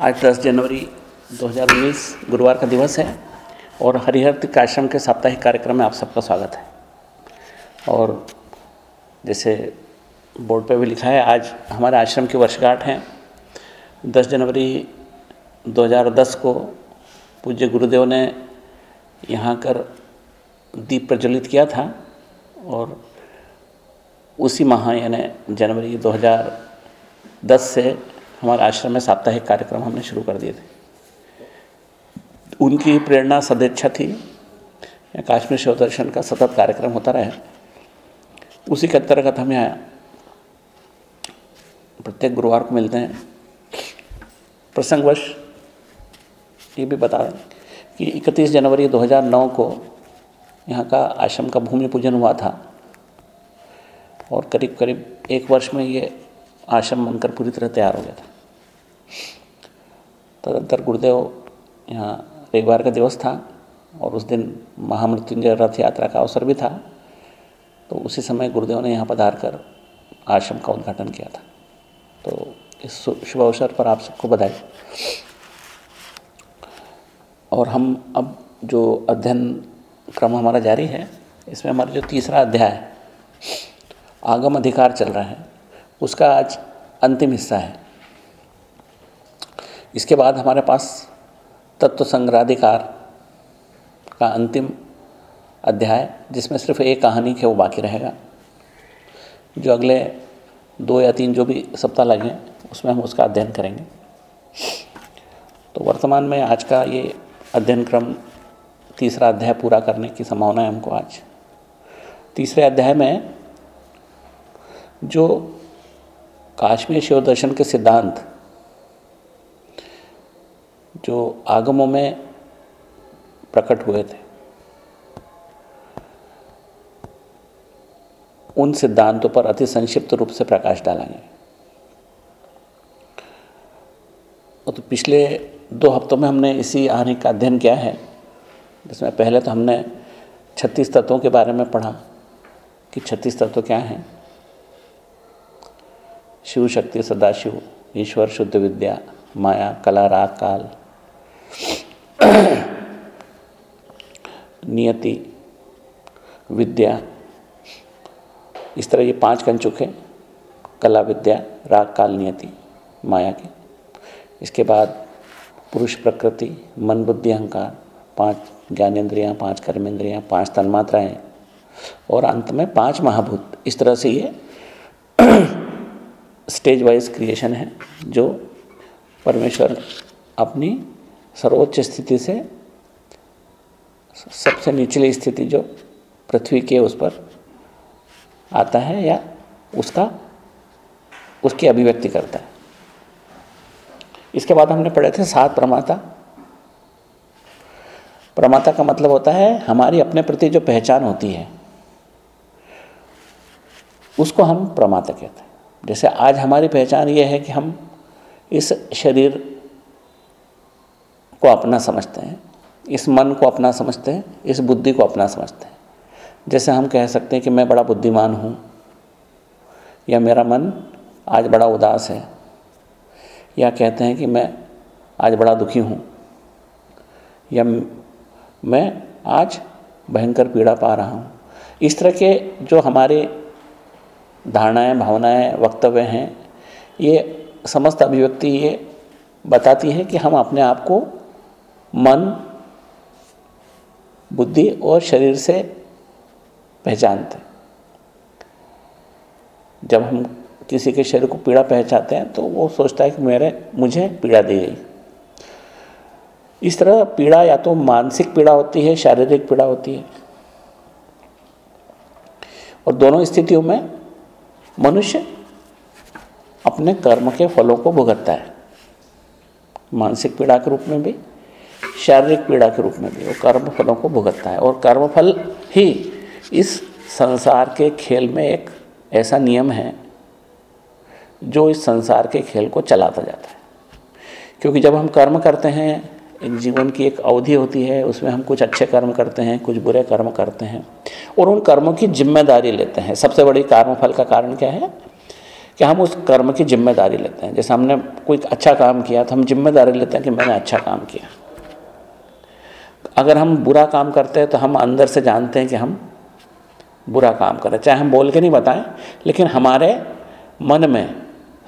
आज 10 जनवरी 2019 गुरुवार का दिवस है और हरिहर आश्रम के साप्ताहिक कार्यक्रम में आप सबका स्वागत है। और जैसे बोर्ड पे भी लिखा है, आज हमारे आश्रम की वर्षगांठ है। 10 जनवरी 2010 को पूज्य गुरुदेव ने यहाँ कर दीप प्रज्वलित किया था और उसी माह यानी जनवरी 2010 से हमारे आश्रम में साप्ताहिक कार्यक्रम हमने शुरू कर दिए थे। उनकी प्रेरणा सदेच्छा थी। काश्मीर शिव दर्शन का सतत कार्यक्रम होता रहे। उसी के अंतर्गत हम यहाँ प्रत्येक गुरुवार को मिलते हैं। प्रसंगवश ये भी बता दें कि 31 जनवरी 2009 को यहाँ का आश्रम का भूमि पूजन हुआ था। और करीब करीब एक वर्ष में ये आश्रम बनकर पूरी तरह तैयार हो गया था। तदंतर गुरुदेव यहाँ रविवार का दिवस था और उस दिन महामृत्युंजय रथ यात्रा का अवसर भी था। तो उसी समय गुरुदेव ने यहाँ पधार कर आश्रम का उद्घाटन किया था। तो इस शुभ अवसर पर आप सबको बधाई। और हम अब जो अध्ययन क्रम हमारा जारी है, इसमें हमारा जो तीसरा अध्याय है आगम अधिकार चल रहा है, उसका आज अंतिम हिस्सा है। इसके बाद हमारे पास तत्व संग्रहाधिकार का अंतिम अध्याय, जिसमें सिर्फ़ एक कहानी के वो बाकी रहेगा। जो अगले दो या तीन जो भी सप्ताह लगे उसमें हम उसका अध्ययन करेंगे। तो वर्तमान में आज का ये अध्ययन क्रम, तीसरा अध्याय पूरा करने की संभावना है हमको आज। तीसरे अध्याय में जो काश्मीर शिव दर्शन के सिद्धांत जो आगमों में प्रकट हुए थे, उन सिद्धांतों पर अति संक्षिप्त रूप से प्रकाश डालेंगे। तो पिछले दो हफ्तों में हमने इसी आने का अध्ययन किया है, जिसमें पहले तो हमने छत्तीस तत्वों के बारे में पढ़ा कि छत्तीस तत्व क्या हैं। शिव शक्ति सदाशिव, ईश्वर, शुद्ध विद्या, माया, कला, राग, काल नियति, विद्या, इस तरह ये पाँच कंचुक है, कला विद्या, राग काल नियति, माया के। इसके बाद पुरुष प्रकृति, मन बुद्धि अहंकार, पाँच ज्ञानेन्द्रियाँ, पाँच कर्मेंद्रियाँ, पाँच तन्मात्राएँ और अंत में पाँच महाभूत। इस तरह से ये स्टेज वाइज क्रिएशन है, जो परमेश्वर अपनी सर्वोच्च स्थिति से सबसे निचली स्थिति जो पृथ्वी के उस पर आता है या उसका, उसकी अभिव्यक्ति करता है। इसके बाद हमने पढ़े थे सात प्रमाता। प्रमाता का मतलब होता है हमारी अपने प्रति जो पहचान होती है, उसको हम प्रमाता कहते हैं। जैसे आज हमारी पहचान ये है कि हम इस शरीर को अपना समझते हैं, इस मन को अपना समझते हैं, इस बुद्धि को अपना समझते हैं। जैसे हम कह सकते हैं कि मैं बड़ा बुद्धिमान हूँ, या मेरा मन आज बड़ा उदास है, या कहते हैं कि मैं आज बड़ा दुखी हूँ, या मैं आज भयंकर पीड़ा पा रहा हूँ। इस तरह के जो हमारे धारणाएँ, भावनाएँ, वक्तव्य हैं, ये समस्त अभिव्यक्ति ये बताती है कि हम अपने आप को मन, बुद्धि और शरीर से पहचानते जब हम किसी के शरीर को पीड़ा पहचानते हैं तो वो सोचता है कि मेरे, मुझे पीड़ा दी गई। इस तरह पीड़ा या तो मानसिक पीड़ा होती है, शारीरिक पीड़ा होती है। और दोनों स्थितियों में मनुष्य अपने कर्म के फलों को भुगतता है। मानसिक पीड़ा के रूप में भी शारीरिक पीड़ा के रूप में भी, वो कर्म फलों को भुगतता है। और कर्मफल ही इस संसार के खेल में एक ऐसा नियम है, जो इस संसार के खेल को चलाता जाता है। क्योंकि जब हम कर्म करते हैं एक जीवन की एक अवधि होती है, उसमें हम कुछ अच्छे कर्म करते हैं, कुछ बुरे कर्म करते हैं, और उन कर्मों की ज़िम्मेदारी लेते हैं। सबसे बड़ी कर्मफल का कारण क्या है? कि हम उस कर्म की ज़िम्मेदारी लेते हैं। जैसे हमने कोई अच्छा काम किया तो हम ज़िम्मेदारी लेते हैं कि मैंने अच्छा काम किया। अगर हम बुरा काम करते हैं तो हम अंदर से जानते हैं कि हम बुरा काम करें चाहे हम बोल के नहीं बताएँ, लेकिन हमारे मन में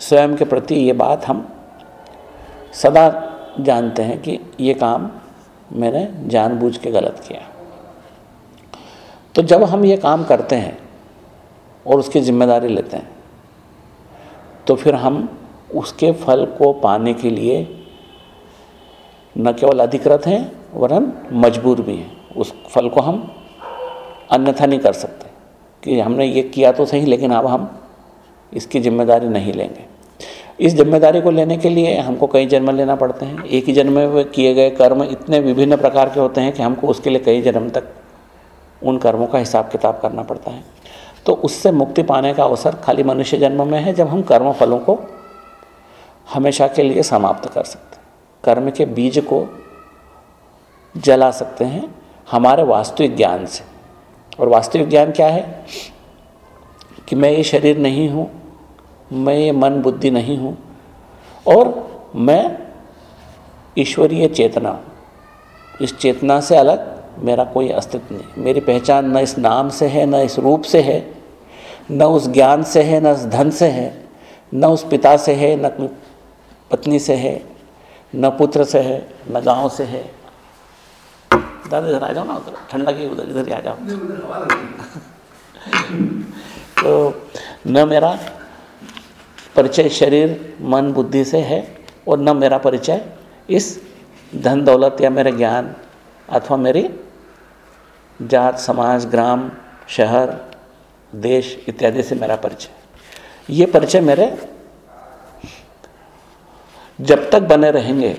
स्वयं के प्रति ये बात हम सदा जानते हैं कि ये काम मैंने जानबूझ के गलत किया। तो जब हम ये काम करते हैं और उसकी ज़िम्मेदारी लेते हैं तो फिर हम उसके फल को पाने के लिए न केवल अधिकृत हैं वरन मजबूर भी हैं। उस फल को हम अन्यथा नहीं कर सकते कि हमने ये किया तो सही, लेकिन अब हम इसकी ज़िम्मेदारी नहीं लेंगे। इस ज़िम्मेदारी को लेने के लिए हमको कई जन्म लेना पड़ते हैं। एक ही जन्म में किए गए कर्म इतने विभिन्न प्रकार के होते हैं कि हमको उसके लिए कई जन्म तक उन कर्मों का हिसाब किताब करना पड़ता है। तो उससे मुक्ति पाने का अवसर खाली मनुष्य जन्म में है, जब हम कर्म फलों को हमेशा के लिए समाप्त कर सकते हैं। कर्म के बीज को जला सकते हैं हमारे वास्तविक ज्ञान से। और वास्तविक ज्ञान क्या है? कि मैं ये शरीर नहीं हूँ, मैं ये मन बुद्धि नहीं हूँ, और मैं ईश्वरीय चेतना इस चेतना से अलग मेरा कोई अस्तित्व नहीं मेरी पहचान न इस नाम से है, न इस रूप से है, न उस ज्ञान से है, न उस धन से है, न उस पिता से है, न पत्नी से है, न पुत्र से है, न गाँव से है। दादा इधर आ जाओ ना उधर, ठंड लगी उधर, इधर ही आ जाओ। तो न मेरा परिचय शरीर, मन, बुद्धि से है और न मेरा परिचय इस धन, दौलत या मेरे ज्ञान अथवा मेरी जात, समाज, ग्राम, शहर, देश इत्यादि से मेरा परिचय। ये परिचय मेरे जब तक बने रहेंगे,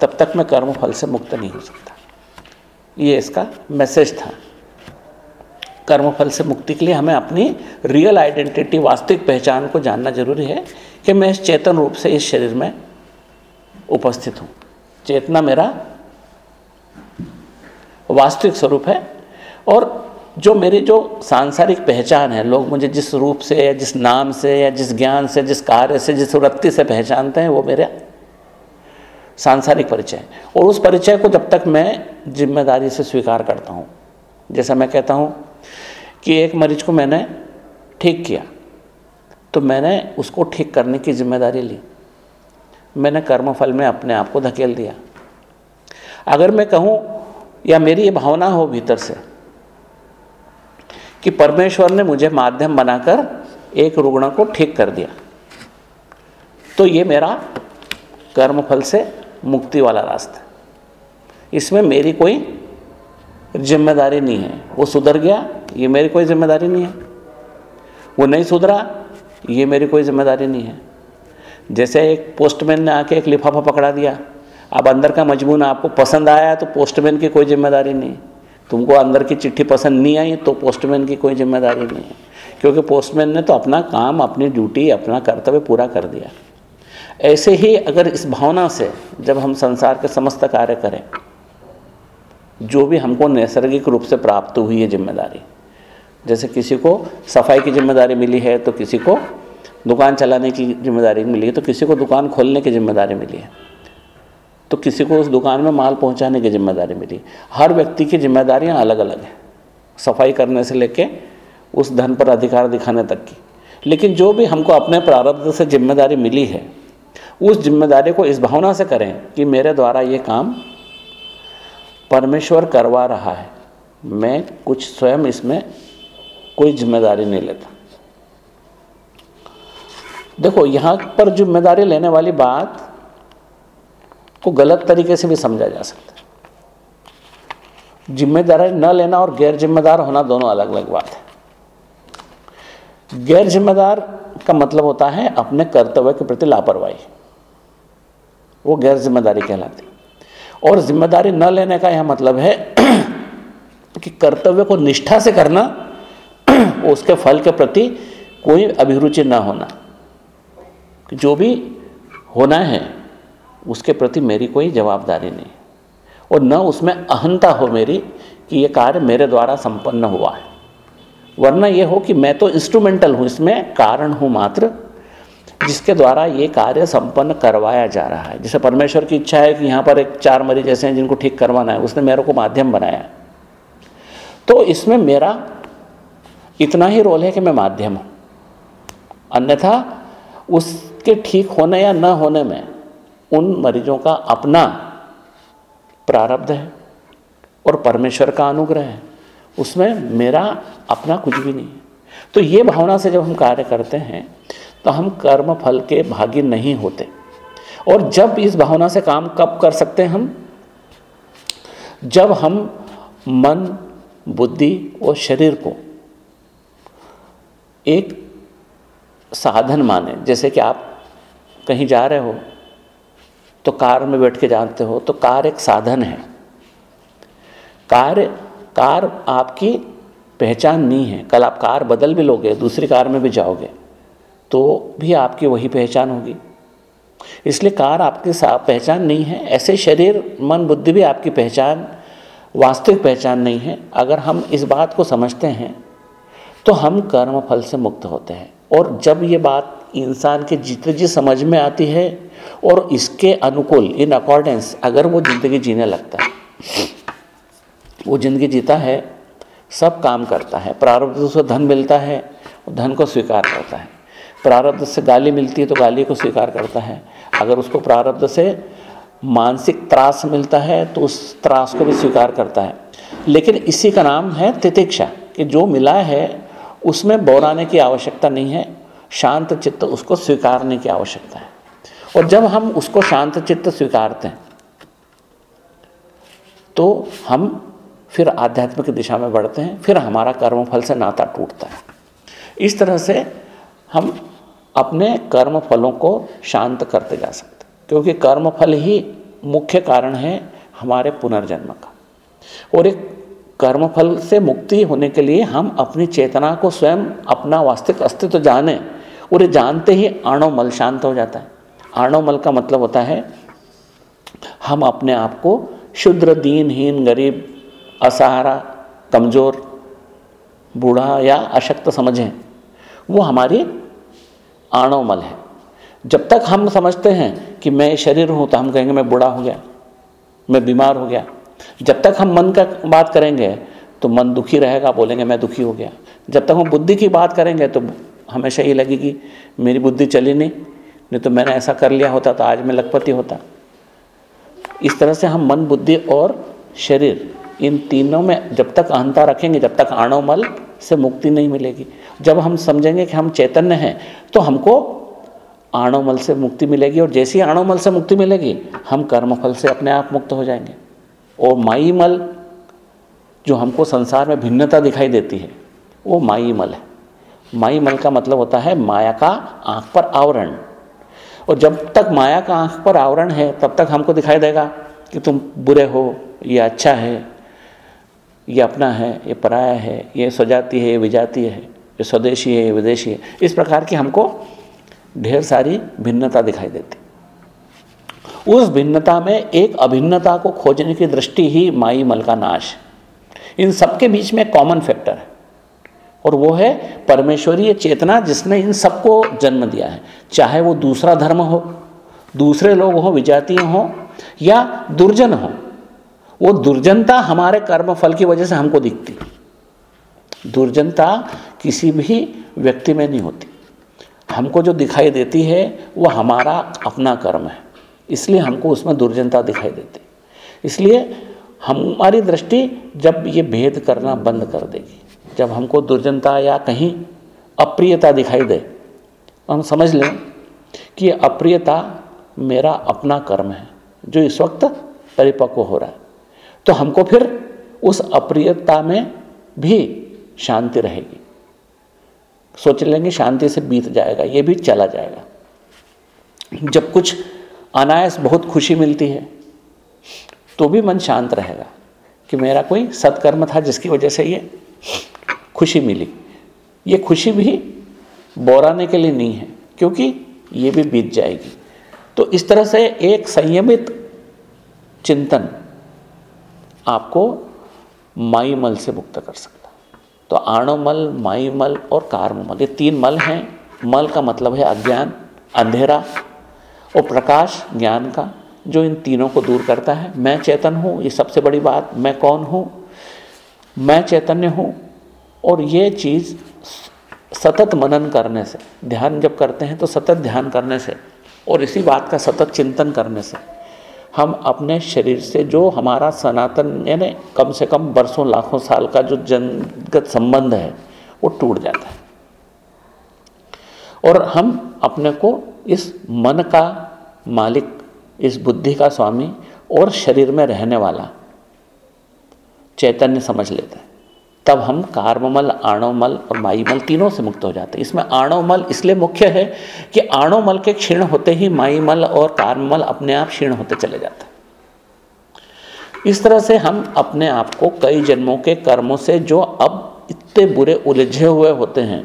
तब तक मैं कर्म फल से मुक्त नहीं हो सकता। ये इसका मैसेज था। कर्मफल से मुक्ति के लिए हमें अपनी रियल आइडेंटिटी वास्तविक पहचान को जानना ज़रूरी है कि मैं इस चेतन रूप से इस शरीर में उपस्थित हूँ। चेतना मेरा वास्तविक स्वरूप है और जो मेरी जो सांसारिक पहचान है, लोग मुझे जिस रूप से या जिस नाम से या जिस ज्ञान से, जिस कार्य से, जिस वृत्ति से पहचानते हैं, वो मेरा सांसारिक परिचय। और उस परिचय को जब तक मैं ज़िम्मेदारी से स्वीकार करता हूँ, जैसा मैं कहता हूँ कि एक मरीज़ को मैंने ठीक किया तो मैंने उसको ठीक करने की ज़िम्मेदारी ली। मैंने कर्मफल में अपने आप को धकेल दिया। अगर मैं कहूँ, या मेरी ये भावना हो भीतर से, कि परमेश्वर ने मुझे माध्यम बनाकर एक रुग्ण को ठीक कर दिया तो ये मेरा कर्मफल से मुक्ति वाला रास्ता। इसमें मेरी कोई ज़िम्मेदारी नहीं है। वो सुधर गया, ये मेरी कोई ज़िम्मेदारी नहीं है। वो नहीं सुधरा, ये मेरी कोई ज़िम्मेदारी नहीं है। जैसे एक पोस्टमैन ने आके एक लिफाफा पकड़ा दिया, अब अंदर का मजमून आपको पसंद आया तो पोस्टमैन की कोई ज़िम्मेदारी नहीं। तुमको अंदर की चिट्ठी पसंद नहीं आई तो पोस्टमैन की कोई ज़िम्मेदारी नहीं है। क्योंकि पोस्टमैन ने तो अपना काम, अपनी ड्यूटी अपना कर्तव्य पूरा कर दिया। ऐसे ही अगर इस भावना से जब हम संसार के समस्त कार्य करें, जो भी हमको नैसर्गिक रूप से प्राप्त हुई है ज़िम्मेदारी, जैसे किसी को सफ़ाई की ज़िम्मेदारी मिली है तो किसी को दुकान चलाने की ज़िम्मेदारी मिली है तो किसी को दुकान खोलने की ज़िम्मेदारी मिली है तो किसी को उस दुकान में माल पहुँचाने की ज़िम्मेदारी मिली हर व्यक्ति की जिम्मेदारियाँ अलग अलग हैं। सफ़ाई करने से लेके उस धन पर अधिकार दिखाने तक की। लेकिन जो भी हमको अपने प्रारब्ध से ज़िम्मेदारी मिली है उस ज़िम्मेदारी को इस भावना से करें कि मेरे द्वारा ये काम परमेश्वर करवा रहा है। मैं कुछ स्वयं इसमें कोई ज़िम्मेदारी नहीं लेता। देखो, यहाँ पर ज़िम्मेदारी लेने वाली बात को गलत तरीके से भी समझा जा सकता है। ज़िम्मेदारी न लेना और गैर जिम्मेदार होना दोनों अलग अलग बात है। गैर जिम्मेदार का मतलब होता है अपने कर्तव्य के प्रति लापरवाही। वो गैर ज़िम्मेदारी कहलाती। और ज़िम्मेदारी न लेने का यह मतलब है कि कर्तव्य को निष्ठा से करना उसके फल के प्रति कोई अभिरुचि न होना। जो भी होना है, उसके प्रति मेरी कोई जवाबदारी नहीं। और न उसमें अहंता हो मेरी कि ये कार्य मेरे द्वारा संपन्न हुआ है। वरना ये हो कि मैं तो इंस्ट्रूमेंटल हूँ, इसमें कारण हूँ मात्र। जिसके द्वारा ये कार्य संपन्न करवाया जा रहा है। जैसे परमेश्वर की इच्छा है कि यहाँ पर एक चार मरीज़ ऐसे हैं जिनको ठीक करवाना है, उसने मेरे को माध्यम बनाया। तो इसमें मेरा इतना ही रोल है कि मैं माध्यम हूँ। अन्यथा उसके ठीक होने या न होने में उन मरीजों का अपना प्रारब्ध है और परमेश्वर का अनुग्रह है। उसमें मेरा अपना कुछ भी नहीं है। तो ये भावना से जब हम कार्य करते हैं तो हम कर्म फल के भागी नहीं होते। और जब इस भावना से काम कब कर सकते हैं हम? जब हम मन, बुद्धि और शरीर को एक साधन माने, जैसे कि आप कहीं जा रहे हो तो कार में बैठ के जानते हो तो कार एक साधन है। कार कार आपकी पहचान नहीं है। कल आप कार बदल भी लोगे, दूसरी कार में भी जाओगे। तो भी आपकी वही पहचान होगी। इसलिए कार आपकी पहचान नहीं है। ऐसे शरीर, मन, बुद्धि भी आपकी पहचान, वास्तविक पहचान नहीं है। अगर हम इस बात को समझते हैं तो हम कर्म फल से मुक्त होते हैं। और जब ये बात इंसान के जितने जी समझ में आती है, और इसके अनुकूल इन अकॉर्डेंस अगर वो ज़िंदगी जीने लगता है, वो ज़िंदगी जीता है, सब काम करता है। प्रारब्ध से धन मिलता है, धन को स्वीकार करता है। प्रारब्ध से गाली मिलती है तो गाली को स्वीकार करता है। अगर उसको प्रारब्ध से मानसिक त्रास मिलता है तो उस त्रास को भी स्वीकार करता है। लेकिन इसी का नाम है तितिक्षा, कि जो मिला है उसमें बौराने की आवश्यकता नहीं है, शांत चित्त उसको स्वीकारने की आवश्यकता है। और जब हम उसको शांत चित्त स्वीकारते हैं तो हम फिर आध्यात्मिक दिशा में बढ़ते हैं, फिर हमारा कर्मफल से नाता टूटता है। इस तरह से हम अपने कर्म फलों को शांत करते जा सकते क्योंकि कर्म फल ही मुख्य कारण है हमारे पुनर्जन्म का। और एक कर्म फल से मुक्ति होने के लिए हम अपनी चेतना को स्वयं अपना वास्तविक अस्तित्व जाने और ये जानते ही आणव मल शांत हो जाता है। आणव मल का मतलब होता है, हम अपने आप को शुद्र, दीनहीन, गरीब, असहारा, कमज़ोर, बूढ़ा या अशक्त समझें। वो हमारी आणोमल है। जब तक हम समझते हैं कि मैं शरीर हूँ तो हम कहेंगे, मैं बूढ़ा हो गया, मैं बीमार हो गया। जब तक हम मन का बात करेंगे तो मन दुखी रहेगा, बोलेंगे, मैं दुखी हो गया। जब तक हम बुद्धि की बात करेंगे तो हमेशा ये लगेगी, मेरी बुद्धि चली नहीं नहीं तो मैंने ऐसा कर लिया होता तो आज मैं लखपति होता। इस तरह से हम मन, बुद्धि और शरीर, इन तीनों में जब तक अहंता रखेंगे, जब तक आणोमल से मुक्ति नहीं मिलेगी। जब हम समझेंगे कि हम चैतन्य हैं तो हमको आणोमल से मुक्ति मिलेगी और जैसी आणोमल से मुक्ति मिलेगी, हम कर्मफल से अपने आप मुक्त हो जाएँगे। और माई मल जो हमको संसार में भिन्नता दिखाई देती है, वो माई मल है। माई मल का मतलब होता है माया का आँख पर आवरण। और जब तक माया का आँख पर आवरण है, तब तक हमको दिखाई देगा कि तुम बुरे हो, ये अच्छा है, ये अपना है, ये पराया है, ये स्वजाति है, ये विजाति है। ये स्वदेशी है विदेशी है, इस प्रकार की हमको ढेर सारी भिन्नता दिखाई देती। उस भिन्नता में एक अभिन्नता को खोजने की दृष्टि ही माई मल का नाश इन सबके बीच में कॉमन फैक्टर है। और वो है परमेश्वरीय चेतना जिसने इन सबको जन्म दिया है। चाहे वो दूसरा धर्म हो, दूसरे लोग हो, विजातीय हो, या दुर्जन हो, वो दुर्जनता हमारे कर्म फल की वजह से हमको दिखती। दुर्जनता किसी भी व्यक्ति में नहीं होती। हमको जो दिखाई देती है, वो हमारा अपना कर्म है। इसलिए हमको उसमें दुर्जनता दिखाई देती। इसलिए हमारी दृष्टि जब ये भेद करना बंद कर देगी, जब हमको दुर्जनता या कहीं अप्रियता दिखाई दे, हम समझ लें कि ये अप्रियता मेरा अपना कर्म है, जो इस वक्त परिपक्व हो रहा है। तो हमको फिर उस अप्रियता में भी शांति रहेगी। सोच लेंगे शांति से बीत जाएगा, ये भी चला जाएगा। जब कुछ अनायास बहुत खुशी मिलती है तो भी मन शांत रहेगा कि मेरा कोई सत्कर्म था जिसकी वजह से ये खुशी मिली। ये खुशी भी बोराने के लिए नहीं है, क्योंकि ये भी बीत जाएगी। तो इस तरह से एक संयमित चिंतन आपको माई मल से मुक्त कर सकता तो आणोमल माई मल और कार्ममल, ये तीन मल हैं। मल का मतलब है अज्ञान, अंधेरा और प्रकाश, ज्ञान का, जो इन तीनों को दूर करता है। मैं चेतन हूँ, ये सबसे बड़ी बात। मैं कौन हूँ? मैं चैतन्य हूँ। और ये चीज़ सतत मनन करने से, ध्यान जब करते हैं तो सतत ध्यान करने से, और इसी बात का सतत चिंतन करने से हम अपने शरीर से जो हमारा सनातन, यानी कम से कम बरसों, लाखों साल का जो जनगत संबंध है, वो टूट जाता है। और हम अपने को इस मन का मालिक, इस बुद्धि का स्वामी और शरीर में रहने वाला चैतन्य समझ लेते हैं। तब हम कार्ममल, आणोमल और माईमल तीनों से मुक्त हो जाते हैं। इसमें आणवमल इसलिए मुख्य है कि आणवमल के क्षीण होते ही माईमल और कार्ममल अपने आप क्षीण होते चले जाते हैं। इस तरह से हम अपने आप को कई जन्मों के कर्मों से जो अब इतने बुरे उलझे हुए होते हैं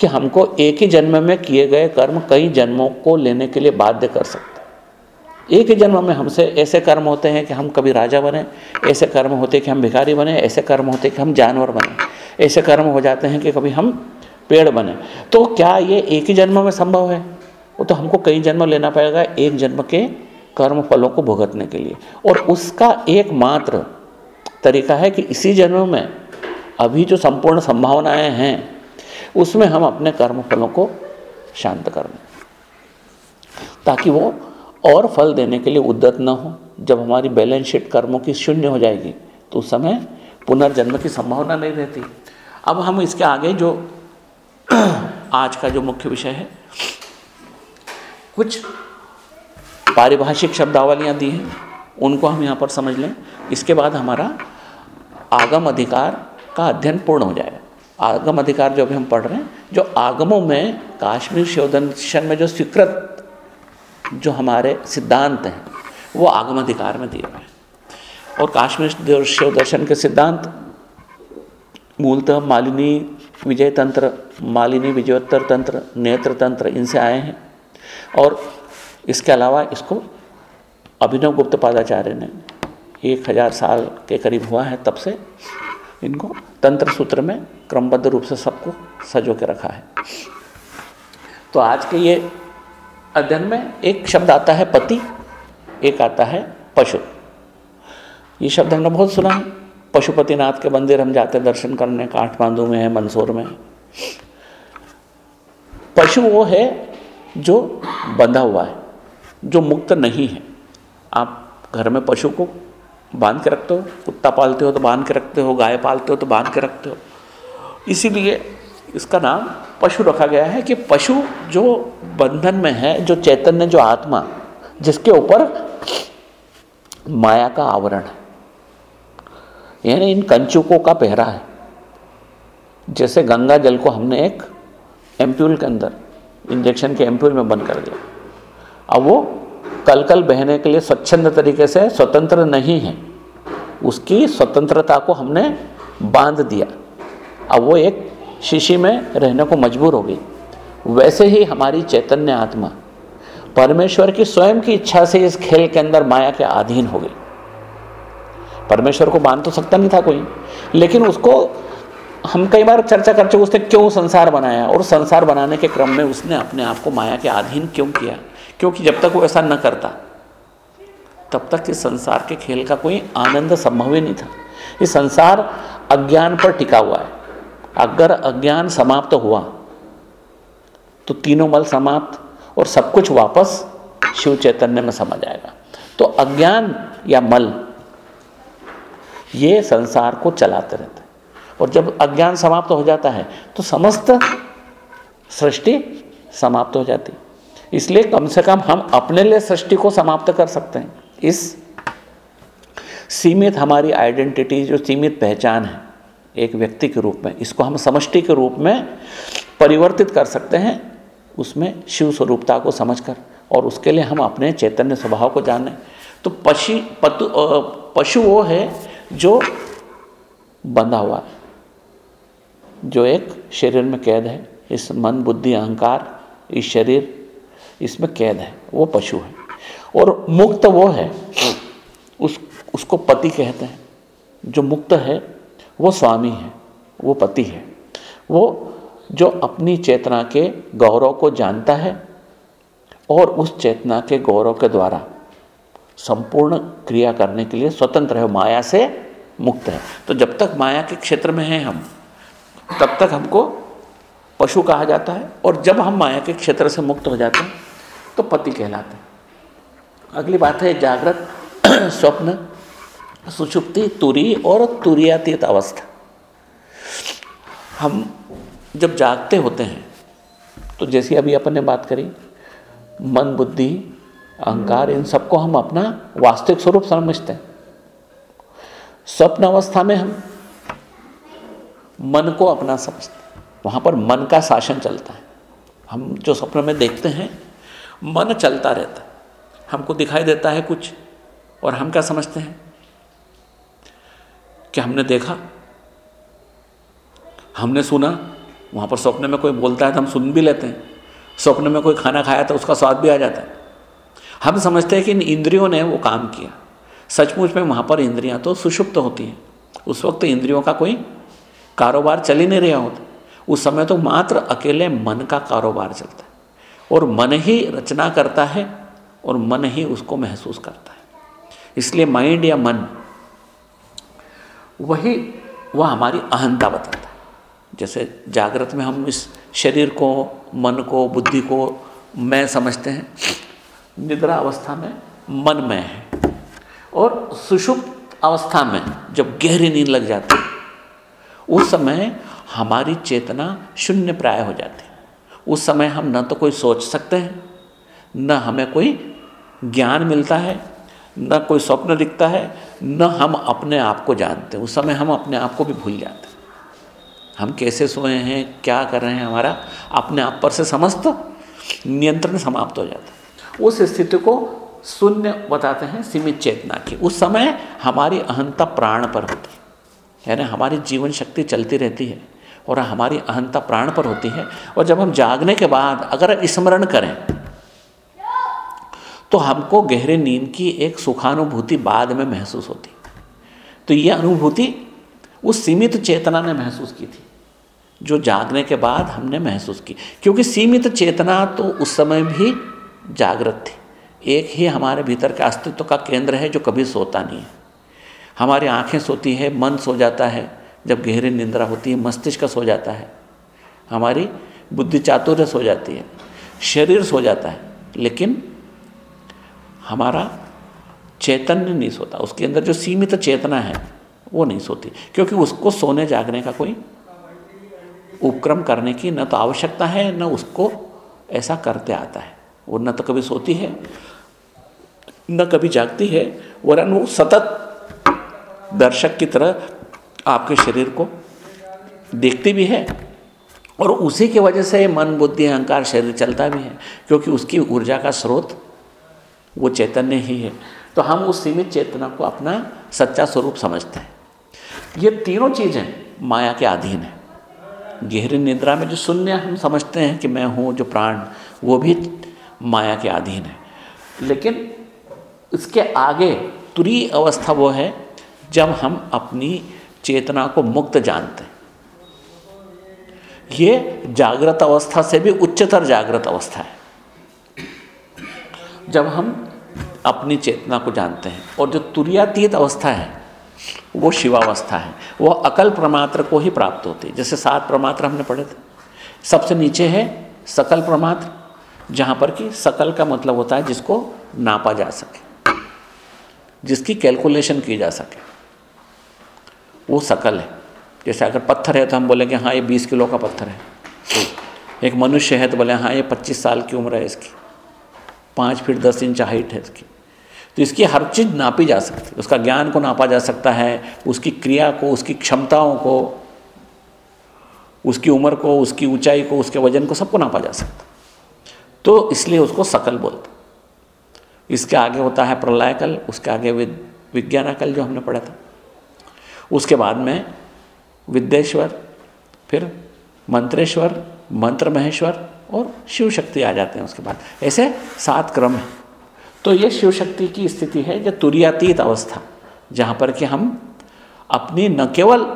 कि हमको एक ही जन्म में किए गए कर्म कई जन्मों को लेने के लिए बाध्य कर सकते एक ही जन्म में हमसे ऐसे कर्म होते हैं कि हम कभी राजा बने, ऐसे कर्म होते कि हम भिखारी बने, ऐसे कर्म होते कि हम जानवर बने, ऐसे कर्म हो जाते हैं कि कभी हम पेड़ बने। तो क्या ये एक ही जन्म में संभव है? वो तो हमको कई जन्म लेना पड़ेगा एक जन्म के कर्म फलों को भुगतने के लिए। और उसका एकमात्र तरीका है कि इसी जन्म में अभी जो संपूर्ण संभावनाएँ हैं, उसमें हम अपने कर्म फलों को शांत कर दें ताकि वो और फल देने के लिए उद्दत न हो। जब हमारी बैलेंस शीट कर्मों की शून्य हो जाएगी तो उस समय पुनर्जन्म की संभावना नहीं रहती। अब हम इसके आगे जो आज का जो मुख्य विषय है, कुछ पारिभाषिक शब्दावलियाँ दी हैं, उनको हम यहाँ पर समझ लें। इसके बाद हमारा आगम अधिकार का अध्ययन पूर्ण हो जाएगा। आगम अधिकार जो अभी हम पढ़ रहे हैं, जो आगमों में काश्मीर शोधन में जो स्वीकृत जो हमारे सिद्धांत हैं, वो आगम अधिकार में दिए हुए हैं। और काश्मीर शिव दर्शन के सिद्धांत, मूलतः मालिनी विजय तंत्र मालिनी विजयोत्तर तंत्र, नेत्र तंत्र, इनसे आए हैं। और इसके अलावा इसको अभिनव गुप्त पादाचार्य ने एक हज़ार साल के करीब हुआ है, तब से इनको तंत्र सूत्र में क्रमबद्ध रूप से सबको सजो के रखा है। तो आज के ये अध्ययन में एक शब्द आता है पति, एक आता है पशु। ये शब्द हमने बहुत सुना है। पशुपतिनाथ के मंदिर हम जाते दर्शन करने, काठमांडू में है, मंदसौर में पशु वो है जो बंधा हुआ है, जो मुक्त नहीं है। आप घर में पशु को बाँध के रखते हो, कुत्ता पालते हो तो बाँध के रखते हो, गाय पालते हो तो बाँध के रखते हो। इसीलिए इसका नाम पशु रखा गया है कि पशु जो बंधन में है, जो चैतन्य, जो आत्मा, जिसके ऊपर माया का आवरण है। यानी इन कंचुकों का पहरा है। जैसे गंगा जल को हमने एक एम्प्यूल के अंदर, इंजेक्शन के एम्प्यूल में बंद कर दिया। अब वो कल कल बहने के लिए स्वच्छंद तरीके से स्वतंत्र नहीं है। उसकी स्वतंत्रता को हमने बाँध दिया। अब वो एक शीशी में रहने को मजबूर हो गई। वैसे ही हमारी चैतन्य आत्मा परमेश्वर की स्वयं की इच्छा से इस खेल के अंदर माया के अधीन हो गई। परमेश्वर को मान तो सकता नहीं था कोई, लेकिन उसको हम कई बार चर्चा करते उसने क्यों संसार बनाया और संसार बनाने के क्रम में उसने अपने आप को माया के अधीन क्यों किया? क्योंकि जब तक वो ऐसा न करता, तब तक इस संसार के खेल का कोई आनंद संभव ही नहीं था। ये संसार अज्ञान पर टिका हुआ है। अगर अज्ञान समाप्त हुआ तो तीनों मल समाप्त और सब कुछ वापस शिव चैतन्य में समझ आएगा तो अज्ञान या मल, ये संसार को चलाते रहते हैं। और जब अज्ञान समाप्त हो जाता है तो समस्त सृष्टि समाप्त हो जाती इसलिए कम से कम हम अपने लिए सृष्टि को समाप्त कर सकते हैं। इस सीमित हमारी आइडेंटिटी, जो सीमित पहचान है एक व्यक्ति के रूप में, इसको हम समष्टि के रूप में परिवर्तित कर सकते हैं, उसमें शिव स्वरूपता को समझकर और उसके लिए हम अपने चैतन्य स्वभाव को जानें। तो पशु, पतु पशु वो है जो बंधा हुआ है, जो एक शरीर में कैद है। इस मन, बुद्धि, अहंकार, इस शरीर, इसमें कैद है, वो पशु है। और मुक्त वो है, उस, उसको पति कहते हैं, जो मुक्त है वो स्वामी है, वो पति है। वो जो अपनी चेतना के गौरव को जानता है और उस चेतना के गौरव के द्वारा संपूर्ण क्रिया करने के लिए स्वतंत्र है माया से मुक्त है। तो जब तक माया के क्षेत्र में हैं हम, तब तक हमको पशु कहा जाता है और जब हम माया के क्षेत्र से मुक्त हो जाते हैं तो पति कहलाते हैं। अगली बात है जागृत, स्वप्न सुषुप्ति, तुरी और तुरियातीत अवस्था। हम जब जागते होते हैं तो जैसी अभी अपन ने बात करी, मन, बुद्धि, अहंकार, इन सबको हम अपना वास्तविक स्वरूप समझते हैं। स्वप्न अवस्था में हम मन को अपना समझते हैं। वहाँ पर मन का शासन चलता है। हम जो स्वप्न में देखते हैं, मन चलता रहता है। हमको दिखाई देता है कुछ, और हम क्या समझते हैं? कि हमने देखा? हमने सुना, वहाँ पर स्वप्न में कोई बोलता है तो हम सुन भी लेते हैं। स्वप्न में कोई खाना खाया तो उसका स्वाद भी आ जाता है। हम समझते हैं कि इन इंद्रियों ने वो काम किया। सचमुच में वहाँ पर इंद्रियाँ तो सुषुप्त होती हैं। उस वक्त इंद्रियों का कोई कारोबार चल ही नहीं रहा होता। उस समय तो मात्र अकेले मन का कारोबार चलता है। और मन ही रचना करता है और मन ही उसको महसूस करता है। इसलिए माइंड या मन वही वह हमारी अहंता बताता है। जैसे जागृत में हम इस शरीर को, मन को, बुद्धि को मैं समझते हैं, निद्रा अवस्था में मन में है। और सुषुप्त अवस्था में जब गहरी नींद लग जाती है, उस समय हमारी चेतना शून्य प्राय हो जाती है। उस समय हम न तो कोई सोच सकते हैं, न हमें कोई ज्ञान मिलता है न कोई स्वप्न दिखता है, न हम अपने आप को जानते उस समय हम अपने आप को भी भूल जाते हम कैसे सोए हैं, क्या कर रहे हैं हमारा, अपने आप पर से समस्त नियंत्रण समाप्त हो जाता है। उस स्थिति को शून्य बताते हैं, सीमित चेतना की। उस समय हमारी अहंता प्राण पर होती है। यानी हमारी जीवन शक्ति चलती रहती है और हमारी अहंता प्राण पर होती है। और जब हम जागने के बाद अगर स्मरण करें तो हमको गहरे नींद की एक सुखानुभूति बाद में महसूस होती। तो ये अनुभूति उस सीमित चेतना ने महसूस की थी, जो जागने के बाद हमने महसूस की। क्योंकि सीमित चेतना तो उस समय भी जागृत थी। एक ही हमारे भीतर के अस्तित्व का केंद्र है, जो कभी सोता नहीं है। हमारी आँखें सोती है, मन सो जाता है। जब गहरी निंद्रा होती है, मस्तिष्क सो जाता है। हमारी बुद्धि चातुर्य सो जाती है। शरीर सो जाता है। लेकिन हमारा चैतन्य नहीं सोता। उसके अंदर जो सीमित चेतना है, वो नहीं सोती। क्योंकि उसको सोने जागने का कोई उपक्रम करने की न तो आवश्यकता है, न उसको ऐसा करते आता है। वो न तो कभी सोती है, न कभी जागती है, वरन वो सतत दर्शक की तरह आपके शरीर को देखती भी है और उसी की वजह से मन, बुद्धि, अहंकार, शरीर चलता भी है, क्योंकि उसकी ऊर्जा का स्रोत वो चैतन्य ही है। तो हम उस सीमित चेतना को अपना सच्चा स्वरूप समझते हैं। ये तीनों चीज़ें माया के अधीन है। गहरी निद्रा में जो शून्य हम समझते हैं कि मैं हूँ, जो प्राण, वो भी माया के अधीन है। लेकिन इसके आगे तुरी अवस्था वो है, जब हम अपनी चेतना को मुक्त जानते हैं। ये जागृत अवस्था से भी उच्चतर जागृत अवस्था है। जब हम अपनी चेतना को जानते हैं और जो तुरियातीत अवस्था है, वो शिवावस्था है, वो अकल प्रमात्र को ही प्राप्त होती है। जैसे सात प्रमात्र हमने पढ़े थे। सबसे नीचे है सकल प्रमात्र, जहाँ पर कि सकल का मतलब होता है जिसको नापा जा सके, जिसकी कैलकुलेशन की जा सके। वो सकल है। जैसे अगर पत्थर है तो हम बोलेंगे हाँ ये बीस किलो का पत्थर है। एक मनुष्य है तो बोले हाँ ये पच्चीस साल की उम्र है इसकी। पाँच फीट दस इंच हाइट है इसकी तो इसकी हर चीज़ नापी जा सकती है। उसका ज्ञान को नापा जा सकता है, उसकी क्रिया को, उसकी क्षमताओं को, उसकी उम्र को, उसकी ऊंचाई को, उसके वज़न को सबको नापा जा सकता तो इसलिए उसको सकल बोलते इसके आगे होता है प्रलयकल, उसके आगे विज्ञानकल जो हमने पढ़ा था। उसके बाद में विद्येश्वर, फिर मंत्रेश्वर, मंत्र महेश्वर और शिव शक्ति आ जाते हैं उसके बाद। ऐसे सात क्रम है। तो ये शिव शक्ति की स्थिति है जो तुरियातीत अवस्था, जहाँ पर कि हम अपनी न केवल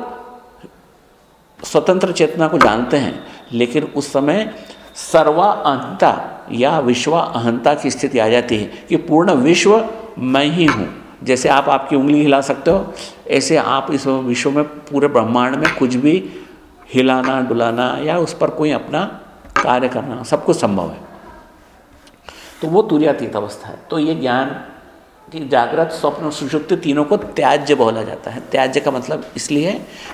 स्वतंत्र चेतना को जानते हैं, लेकिन उस समय सर्वा अहंता या विश्व अहंता की स्थिति आ जाती है कि पूर्ण विश्व मैं ही हूँ। जैसे आप आपकी उंगली हिला सकते हो, ऐसे आप इस विश्व में पूरे ब्रह्मांड में कुछ भी हिलाना, डुलाना या उस पर कोई अपना कार्य करना, सब कुछ संभव है। तो वो तुरियातीत अवस्था है। तो ये ज्ञान कि जागृत, स्वप्न और सुषुप्ति तीनों को त्याज्य बोला जाता है। त्याज्य का मतलब इसलिए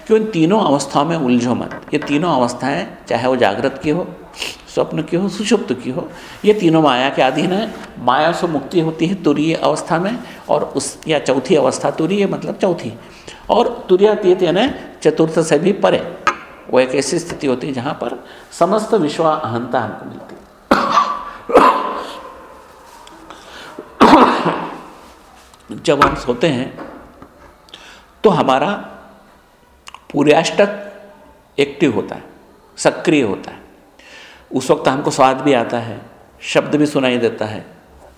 कि उन तीनों अवस्थाओं में उलझो मत। ये तीनों अवस्थाएँ, चाहे वो जागृत की हो, स्वप्न की हो, सुषुप्त की हो, ये तीनों माया के अधीन है। माया से मुक्ति होती है तुरीय अवस्था में और उस, या चौथी अवस्था, तुरीय मतलब चौथी। और तुरियातीत यानी चतुर्थ से भी परे। वो एक ऐसी स्थिति होती है जहाँ पर समस्त विश्व अहंता हमको मिलती है। जब हम सोते हैं तो हमारा पूर्याष्टक एक्टिव होता है, सक्रिय होता है। उस वक्त हमको स्वाद भी आता है, शब्द भी सुनाई देता है,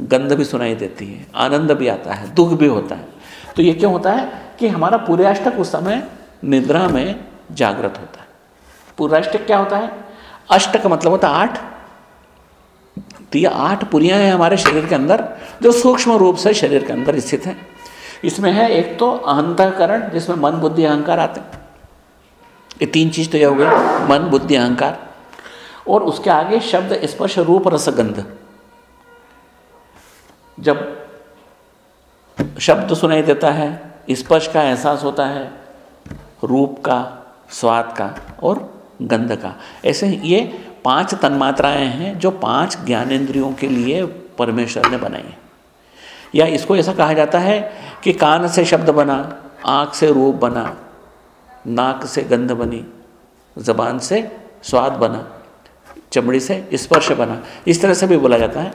गंध भी सुनाई देती है, आनंद भी आता है, दुख भी होता है। तो ये क्यों होता है कि हमारा पूर्याष्टक उस समय निद्रा में जागृत होता है। पूर्याष्टक क्या होता है? अष्ट का मतलब होता है आठ। तो ये आठ पुरियाँ हैं हमारे शरीर के अंदर, जो सूक्ष्म रूप से शरीर के अंदर स्थित हैं। इसमें है एक तो अहंतकरण, जिसमें मन, बुद्धि, अहंकार आते हैं। ये तीन चीज़ तो ये हो गई, मन, बुद्धि, अहंकार। और उसके आगे शब्द, स्पर्श, रूप रसगंध जब शब्द सुनाई देता है, स्पर्श का एहसास होता है, रूप का, स्वाद का और गंध का। ऐसे ये पाँच तन्मात्राएँ हैं जो पाँच ज्ञानेंद्रियों के लिए परमेश्वर ने बनाई हैं। या इसको ऐसा कहा जाता है कि कान से शब्द बना, आँख से रूप बना, नाक से गंध बनी, जबान से स्वाद बना, चमड़ी से स्पर्श बना। इस तरह से भी बोला जाता है।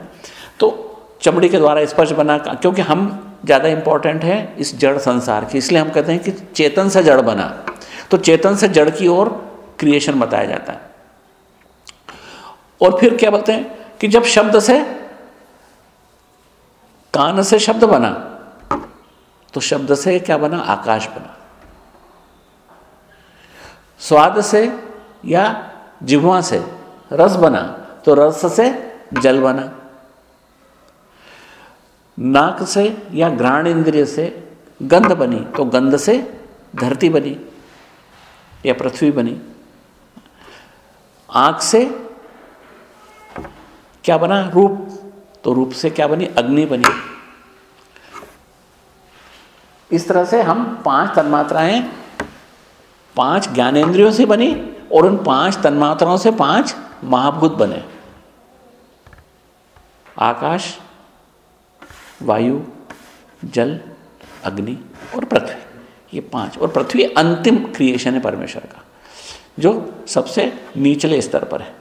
तो चमड़ी के द्वारा स्पर्श बना, क्योंकि हम ज़्यादा इम्पोर्टेंट है इस जड़ संसार की, इसलिए हम कहते हैं कि चेतन से जड़ बना। तो चेतन से जड़ की ओर क्रिएशन बताया जाता है। और फिर क्या बोलते हैं कि जब शब्द से कान से शब्द बना तो शब्द से क्या बना? आकाश बना। स्वाद से या जिह्वा से रस बना तो रस से जल बना। नाक से या घ्राण इंद्रिय से गंध बनी तो गंध से धरती बनी या पृथ्वी बनी। आँख से क्या बना रूप? तो रूप से क्या बनी? अग्नि बनी। इस तरह से हम पाँच तन्मात्राएँ पाँच ज्ञानेन्द्रियों से बनी और उन पाँच तन्मात्राओं से पाँच महाभूत बने। आकाश, वायु, जल, अग्नि और पृथ्वी। ये पाँच। और पृथ्वी अंतिम क्रिएशन है परमेश्वर का। जो सबसे निचले स्तर पर है।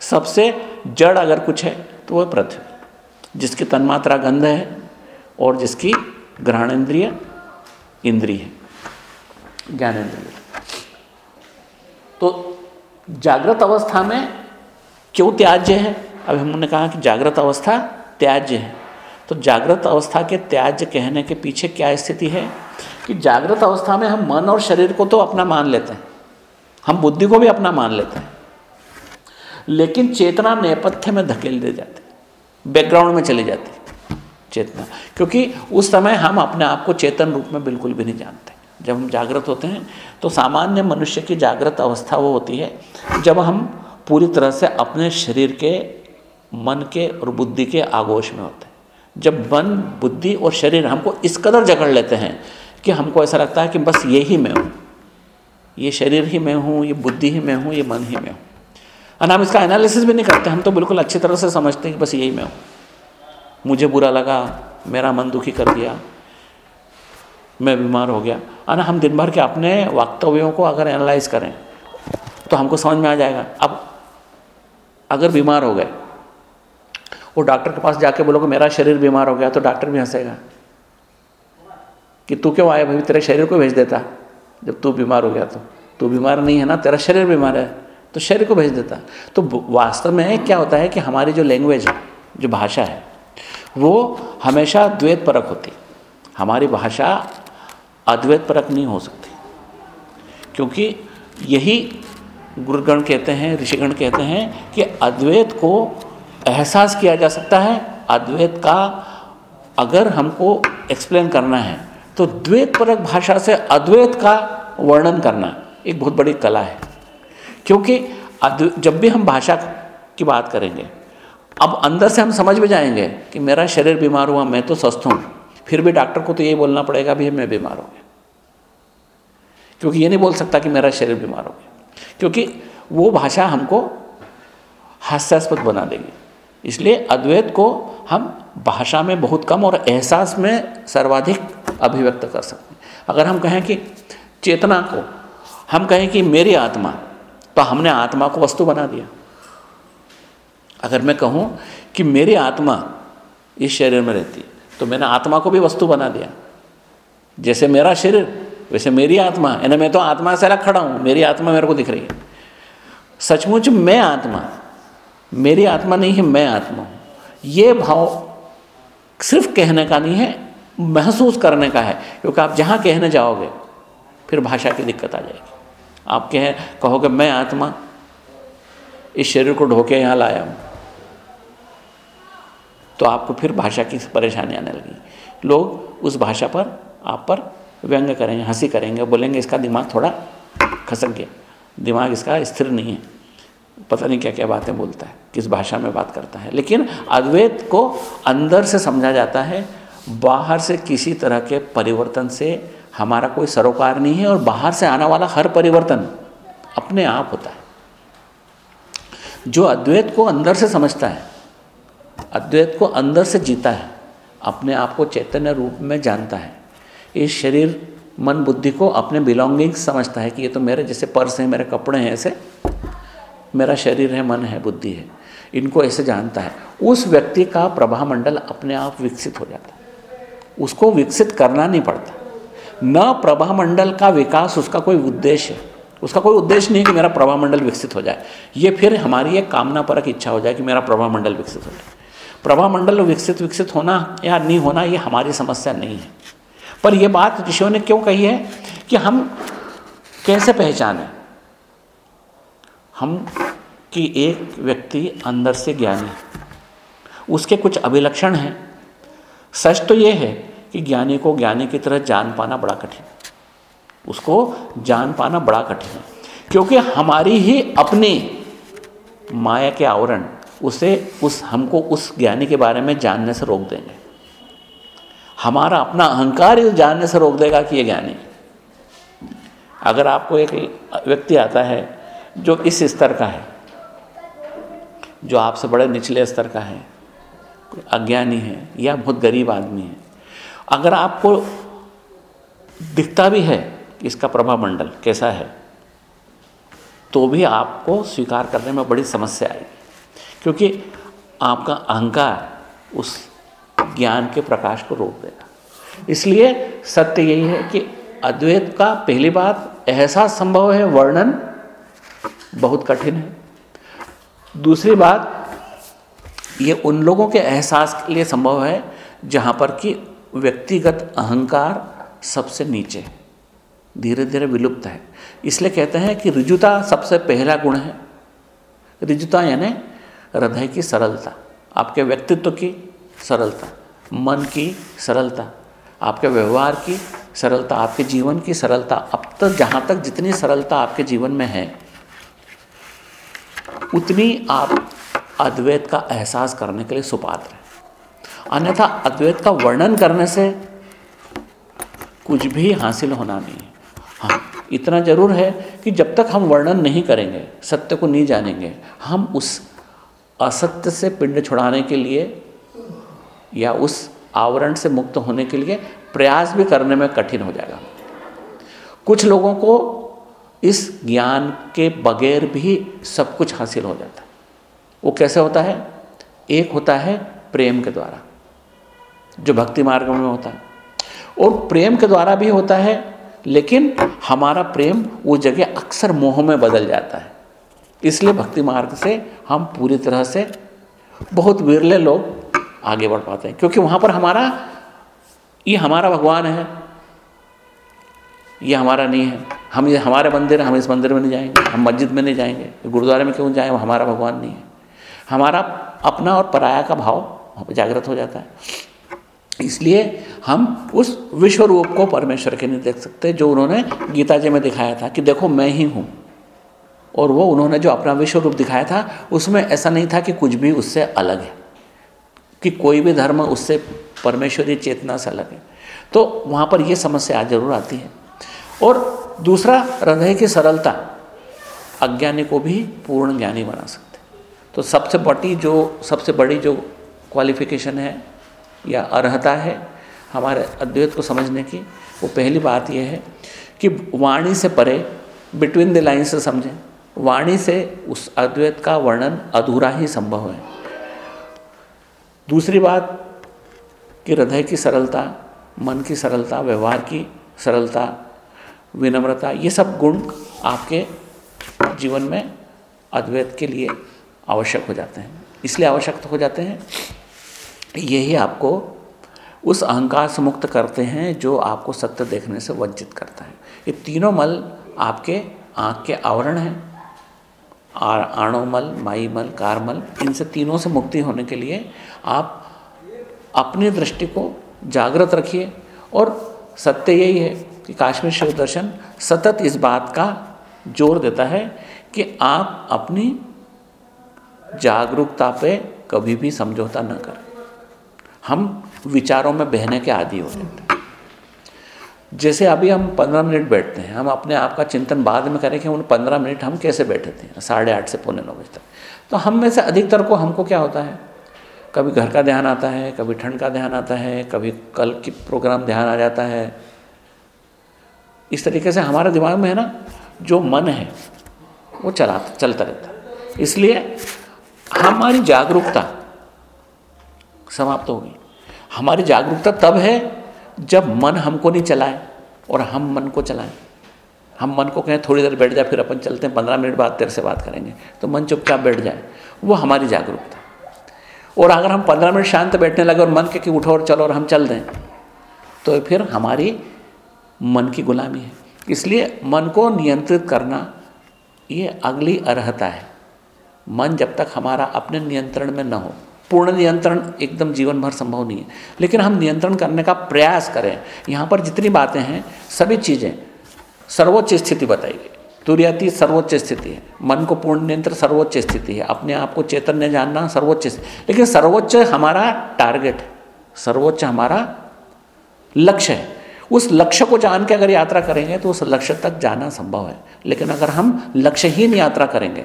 सबसे जड़ अगर कुछ है तो वह पृथ्वी जिसकी तन्मात्रा गंध है और जिसकी ग्रहणेन्द्रिय इंद्रिय है, ज्ञानेन्द्रिय। तो जागृत अवस्था में क्यों त्याज्य है? अभी हमने कहा कि जागृत अवस्था त्याज्य है। तो जागृत अवस्था के त्याज्य कहने के पीछे क्या स्थिति है? कि जागृत अवस्था में हम मन और शरीर को तो अपना मान लेते हैं। हम बुद्धि को भी अपना मान लेते हैं। लेकिन चेतना नेपथ्य में धकेल दे जाती बैकग्राउंड में चली जाती चेतना। क्योंकि उस समय हम अपने आप को चेतन रूप में बिल्कुल भी नहीं जानते। जब हम जागृत होते हैं तो सामान्य मनुष्य की जागृत अवस्था वो होती है, जब हम पूरी तरह से अपने शरीर के, मन के और बुद्धि के आगोश में होते हैं। जब मन, बुद्धि और शरीर हमको इस कदर जकड़ लेते हैं कि हमको ऐसा लगता है कि बस ये ही मैं हूँ। ये शरीर ही मैं हूँ, ये बुद्धि ही मैं हूँ, ये मन ही मैं हूँ। और हम इसका एनालिसिस भी नहीं करते, हम तो बिल्कुल अच्छी तरह से समझते हैं कि बस यही मैं हूँ। मुझे बुरा लगा, मेरा मन दुखी कर दिया, मैं बीमार हो गया। और हम दिन भर के अपने वक्तव्यों को अगर एनालाइज करें तो हमको समझ में आ जाएगा, अब अगर बीमार हो गए, वो डॉक्टर के पास जाके बोलोगे, मेरा शरीर बीमार हो गया तो डॉक्टर भी हंसेगा कि तू क्यों आया भाई, तेरे शरीर को भेज देता। जब तू बीमार हो गया तो। तू बीमार नहीं है ना, तेरा शरीर बीमार है तो शरीर को भेज देता। तो वास्तव में क्या होता है कि हमारी जो लैंग्वेज है, जो भाषा है, वो हमेशा द्वैत परक होती। हमारी भाषा अद्वैत परक नहीं हो सकती। क्योंकि यही गुरुगण कहते हैं, ऋषिगण कहते हैं कि अद्वैत को एहसास किया जा सकता है। अद्वैत का अगर हमको एक्सप्लेन करना है तो द्वैत परक भाषा से अद्वैत का वर्णन करना एक बहुत बड़ी कला है। क्योंकि जब भी हम भाषा की बात करेंगे, अब अंदर से हम समझ में जाएँगे कि मेरा शरीर बीमार हुआ, मैं तो स्वस्थ हूँ। फिर भी डॉक्टर को तो यही बोलना पड़ेगा भी मैं बीमार हो गया। क्योंकि ये नहीं बोल सकता कि मेरा शरीर बीमार हो गया। क्योंकि वो भाषा हमको हास्यास्पद बना देगी। इसलिए अद्वैत को हम भाषा में बहुत कम और एहसास में सर्वाधिक अभिव्यक्त कर सकते हैं। अगर हम कहें कि चेतना को, हम कहें कि मेरी आत्मा तो हमने आत्मा को वस्तु बना दिया। अगर मैं कहूँ कि मेरी आत्मा इस शरीर में रहती तो मैंने आत्मा को भी वस्तु बना दिया। जैसे मेरा शरीर, वैसे मेरी आत्मा यानी मैं तो आत्मा से अलग खड़ा हूँ, मेरी आत्मा मेरे को दिख रही है। सचमुच मैं आत्मा मेरी आत्मा नहीं है, मैं आत्मा हूँ। ये भाव सिर्फ़ कहने का नहीं है, महसूस करने का है। क्योंकि आप जहाँ कहने जाओगे, फिर भाषा की दिक्कत आ जाएगी। आप कह, कहोगे, मैं आत्मा, इस शरीर को ढोके यहाँ लाया हूँ। तो आपको फिर भाषा की परेशानी आने लगी। लोग उस भाषा पर, आप पर व्यंग करेंगे, हँसी करेंगे, बोलेंगे, इसका दिमाग थोड़ा खसक गया। दिमाग इसका स्थिर नहीं है। पता नहीं क्या क्या बातें बोलता है, किस भाषा में बात करता है। लेकिन अद्वैत को अंदर से समझा जाता है, बाहर से किसी तरह के परिवर्तन से हमारा कोई सरोकार नहीं है और बाहर से आने वाला हर परिवर्तन अपने आप होता है। जो अद्वैत को अंदर से समझता है, अद्वैत को अंदर से जीता है, अपने आप को चैतन्य रूप में जानता है इस शरीर, मन, बुद्धि को अपने बिलोंगिंग्स समझता है कि ये तो मेरे जैसे पर्स हैं, मेरे कपड़े हैं, ऐसे मेरा शरीर है, मन है, बुद्धि है, इनको ऐसे जानता है। उस व्यक्ति का प्रभा मंडल अपने आप विकसित हो जाता है। उसको विकसित करना नहीं पड़ता। न प्रभा मंडल का विकास उसका कोई उद्देश्य है। उसका कोई उद्देश्य नहीं कि मेरा प्रभा मंडल विकसित हो जाए। ये फिर हमारी एक कामना परक इच्छा हो जाए कि मेरा प्रभा मंडल विकसित हो जाए। प्रभा मंडल विकसित विकसित होना या नहीं होना, ये हमारी समस्या नहीं है। पर यह बात ऋषियों ने क्यों कही है कि हम कैसे पहचाने? हम कि एक व्यक्ति अंदर से ज्ञानी उसके कुछ अभिलक्षण हैं। सच तो ये है कि ज्ञानी को ज्ञानी की तरह जान पाना बड़ा कठिन उसको जान पाना बड़ा कठिन है। क्योंकि हमारी ही अपनी माया के आवरण उसे उस, हमको उस ज्ञानी के बारे में जानने से रोक देंगे। हमारा अपना अहंकार ही जानने से रोक देगा कि ये ज्ञानी अगर आपको एक व्यक्ति आता है जो इस स्तर का है, जो आपसे बड़े निचले स्तर का है, कोई अज्ञानी है या बहुत गरीब आदमी है, अगर आपको दिखता भी है कि इसका प्रभा मंडल कैसा है तो भी आपको स्वीकार करने में बड़ी समस्या आएगी। क्योंकि आपका अहंकार उस ज्ञान के प्रकाश को रोक देगा। इसलिए सत्य यही है कि अद्वैत का पहली बात एहसास संभव है वर्णन बहुत कठिन है। दूसरी बात, ये उन लोगों के एहसास के लिए संभव है, जहाँ पर कि व्यक्तिगत अहंकार सबसे नीचे धीरे धीरे विलुप्त है। इसलिए कहते हैं कि रिजुता सबसे पहला गुण है। रिजुता यानी हृदय की सरलता, आपके व्यक्तित्व की सरलता, मन की सरलता, आपके व्यवहार की सरलता, आपके जीवन की सरलता। अब तक जहाँ तक जितनी सरलता आपके जीवन में है उतनी आप अद्वैत का एहसास करने के लिए सुपात्र हैं। अन्यथा अद्वैत का वर्णन करने से कुछ भी हासिल होना नहीं है। हाँ इतना ज़रूर है कि जब तक हम वर्णन नहीं करेंगे, सत्य को नहीं जानेंगे, हम उस असत्य से पिंड छुड़ाने के लिए या उस आवरण से मुक्त होने के लिए प्रयास भी करने में कठिन हो जाएगा। कुछ लोगों को इस ज्ञान के बगैर भी सब कुछ हासिल हो जाता है। वो कैसे होता है? एक होता है प्रेम के द्वारा, जो भक्ति मार्ग में होता है। और प्रेम के द्वारा भी होता है, लेकिन हमारा प्रेम वो जगह अक्सर मोह में बदल जाता है। इसलिए भक्ति मार्ग से हम पूरी तरह से बहुत विरले लोग आगे बढ़ पाते हैं, क्योंकि वहाँ पर हमारा, ये हमारा भगवान है। ये हमारा नहीं है। हम ये हमारे मंदिर हम इस मंदिर में नहीं जाएँगे। हम मस्जिद में नहीं जाएँगे। गुरुद्वारे में क्यों जाएँ? हमारा भगवान नहीं है। हमारा अपना और पराया का भाव जागृत हो जाता है। इसलिए हम उस विश्व रूप को परमेश्वर के नहीं देख सकते, जो उन्होंने गीता जी में दिखाया था कि देखो, मैं ही हूँ। और वो उन्होंने जो अपना विश्व रूप दिखाया था, उसमें ऐसा नहीं था कि कुछ भी उससे अलग है। कि कोई भी धर्म उससे परमेश्वरी चेतना से अलग है। तो वहाँ पर ये समस्या ज़रूर आती है। और दूसरा, हृदय की सरलता। अज्ञानी को भी पूर्ण ज्ञानी बना सकते। तो सबसे बड़ी जो, सबसे बड़ी जो क्वालिफिकेशन है या अर्हता है हमारे अद्वैत को समझने की, वो पहली बात यह है कि वाणी से परे बिटवीन द लाइन से समझें। वाणी से उस अद्वैत का वर्णन अधूरा ही संभव है। दूसरी बात कि हृदय की सरलता, मन की सरलता, व्यवहार की सरलता विनम्रता, ये सब गुण आपके जीवन में अद्वैत के लिए आवश्यक हो जाते हैं। इसलिए आवश्यक हो जाते हैं। यही आपको उस अहंकार से मुक्त करते हैं जो आपको सत्य देखने से वंचित करता है। ये तीनों मल आपके आँख के आवरण हैं। आणोमल माईमल कारमल इनसे तीनों से मुक्ति होने के लिए आप अपनी दृष्टि को जागृत रखिए और सत्य यही है कि काश्मीर शिव दर्शन सतत इस बात का ज़ोर देता है कि आप अपनी जागरूकता पे कभी भी समझौता न करें। हम विचारों में बहने के आदि हो जाते हैं। जैसे अभी हम पंद्रह मिनट बैठते हैं, हम अपने आप का चिंतन बाद में करें कि उन पंद्रह मिनट हम कैसे बैठे थे? साढ़े आठ से पौने नौ बजे तक। तो हम में से अधिकतर को हमको क्या होता है? कभी घर का ध्यान आता है, कभी ठंड का ध्यान आता है, कभी कल की प्रोग्राम ध्यान आ जाता है इस तरीके से हमारे दिमाग में है ना, जो मन है, वो चला चलता रहता। इसलिए हमारी जागरूकता समाप्त होगी हमारी जागरूकता तब है जब मन हमको नहीं चलाए और हम मन को चलाएँ। हम मन को कहें, थोड़ी देर बैठ जाए फिर अपन चलते हैं, पंद्रह मिनट बाद तेरे से बात करेंगे। तो मन चुपचाप बैठ जाए। वो हमारी जागरूकता। और अगर हम पंद्रह मिनट शांत बैठने लगे और मन के कि उठो और चलो और हम चल दें तो फिर हमारी मन की गुलामी है। इसलिए मन को नियंत्रित करना, ये अगली अर्हता है। मन जब तक हमारा अपने नियंत्रण में न हो, पूर्ण नियंत्रण एकदम जीवन भर संभव नहीं है। लेकिन हम नियंत्रण करने का प्रयास करें। यहाँ पर जितनी बातें हैं, सभी चीज़ें, सर्वोच्च स्थिति बताइए। तुरियाती सर्वोच्च स्थिति है। मन को पूर्ण नियंत्रण सर्वोच्च स्थिति है। अपने आप को चैतन्य जानना सर्वोच्च लेकिन सर्वोच्च हमारा टारगेट है। सर्वोच्च हमारा लक्ष्य है। उस लक्ष्य को जान के अगर यात्रा करेंगे तो उस लक्ष्य तक जाना संभव है। लेकिन अगर हम लक्ष्यहीन यात्रा करेंगे,